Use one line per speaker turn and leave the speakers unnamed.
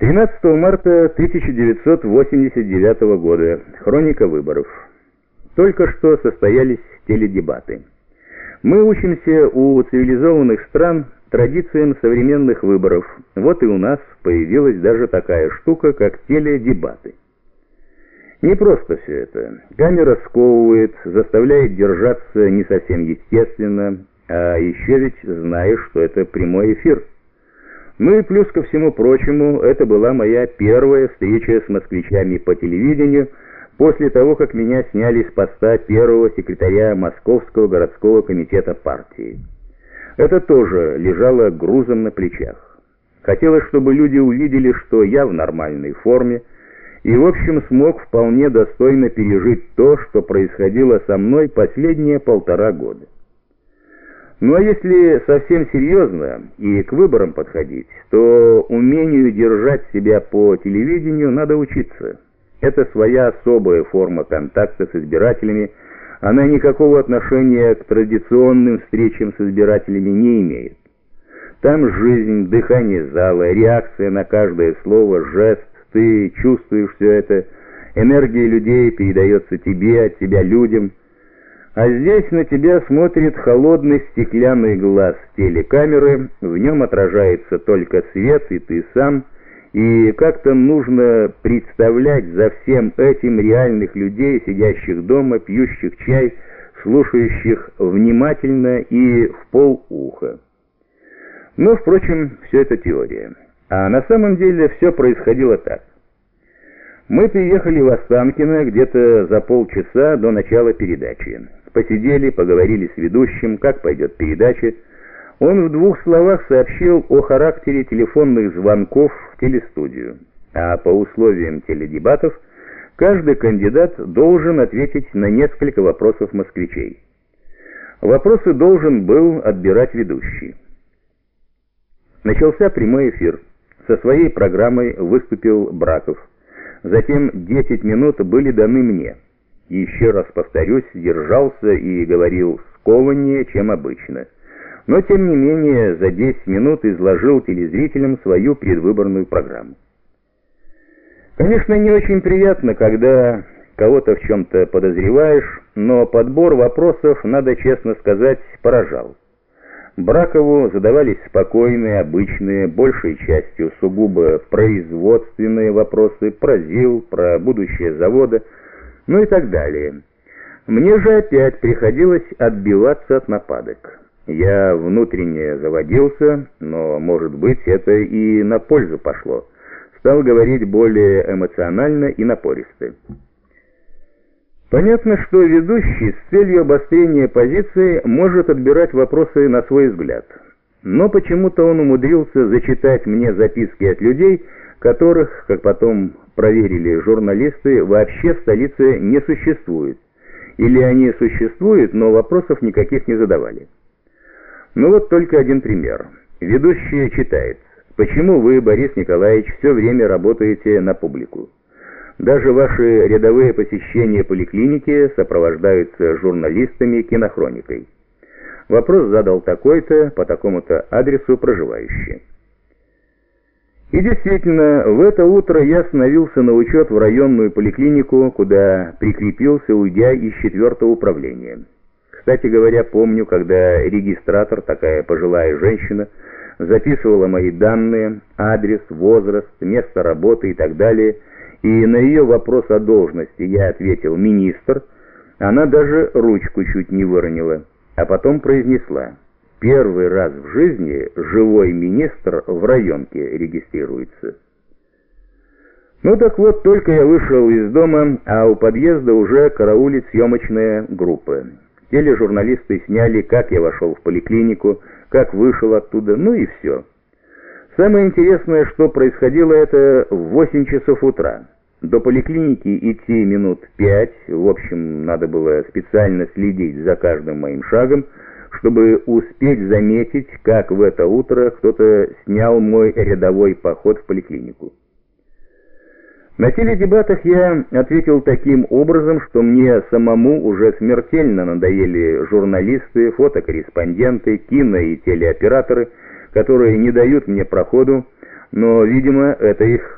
13 марта 1989 года. Хроника выборов. Только что состоялись теледебаты. Мы учимся у цивилизованных стран традициям современных выборов. Вот и у нас появилась даже такая штука, как теледебаты. Не просто все это. Камера сковывает, заставляет держаться не совсем естественно, а еще ведь знаешь, что это прямой эфир. Ну и плюс ко всему прочему, это была моя первая встреча с москвичами по телевидению после того, как меня сняли с поста первого секретаря Московского городского комитета партии. Это тоже лежало грузом на плечах. Хотелось, чтобы люди увидели, что я в нормальной форме, и, в общем, смог вполне достойно пережить то, что происходило со мной последние полтора года. Ну а если совсем серьезно и к выборам подходить, то умению держать себя по телевидению надо учиться. Это своя особая форма контакта с избирателями, она никакого отношения к традиционным встречам с избирателями не имеет. Там жизнь, дыхание зала, реакция на каждое слово, жест, ты чувствуешь все это, энергия людей передается тебе, от тебя людям – а здесь на тебя смотрит холодный стеклянный глаз телекамеры, в нем отражается только свет и ты сам, и как-то нужно представлять за всем этим реальных людей, сидящих дома, пьющих чай, слушающих внимательно и в полуха. Но, впрочем, все это теория. А на самом деле все происходило так. Мы приехали в Останкино где-то за полчаса до начала передачи. Посидели, поговорили с ведущим, как пойдет передача. Он в двух словах сообщил о характере телефонных звонков в телестудию. А по условиям теледебатов каждый кандидат должен ответить на несколько вопросов москвичей. Вопросы должен был отбирать ведущий. Начался прямой эфир. Со своей программой выступил Браков. Затем 10 минут были даны мне. Еще раз повторюсь, держался и говорил скованнее, чем обычно. Но, тем не менее, за 10 минут изложил телезрителям свою предвыборную программу. Конечно, не очень приятно, когда кого-то в чем-то подозреваешь, но подбор вопросов, надо честно сказать, поражал. Бракову задавались спокойные, обычные, большей частью сугубо производственные вопросы про ЗИЛ, про будущее завода, ну и так далее. Мне же опять приходилось отбиваться от нападок. Я внутренне заводился, но, может быть, это и на пользу пошло. Стал говорить более эмоционально и напористо. Понятно, что ведущий с целью обострения позиции может отбирать вопросы на свой взгляд. Но почему-то он умудрился зачитать мне записки от людей, которых, как потом проверили журналисты, вообще в столице не существует. Или они существуют, но вопросов никаких не задавали. Ну вот только один пример. Ведущий читает. Почему вы, Борис Николаевич, все время работаете на публику? Даже ваши рядовые посещения поликлиники сопровождаются журналистами кинохроникой. Вопрос задал такой-то, по такому-то адресу проживающий. И действительно, в это утро я становился на учет в районную поликлинику, куда прикрепился, уйдя из четвертого управления. Кстати говоря, помню, когда регистратор, такая пожилая женщина, записывала мои данные, адрес, возраст, место работы и так далее – и на ее вопрос о должности я ответил «министр», она даже ручку чуть не выронила, а потом произнесла «Первый раз в жизни живой министр в районке регистрируется». Ну так вот, только я вышел из дома, а у подъезда уже караулит съемочная группа. Тележурналисты сняли, как я вошел в поликлинику, как вышел оттуда, ну и все. Самое интересное, что происходило это в 8 часов утра. До поликлиники идти минут пять, в общем, надо было специально следить за каждым моим шагом, чтобы успеть заметить, как в это утро кто-то снял мой рядовой поход в поликлинику. На теледебатах я ответил таким образом, что мне самому уже смертельно надоели журналисты, фотокорреспонденты, кино- и телеоператоры, которые не дают мне проходу, но, видимо, это их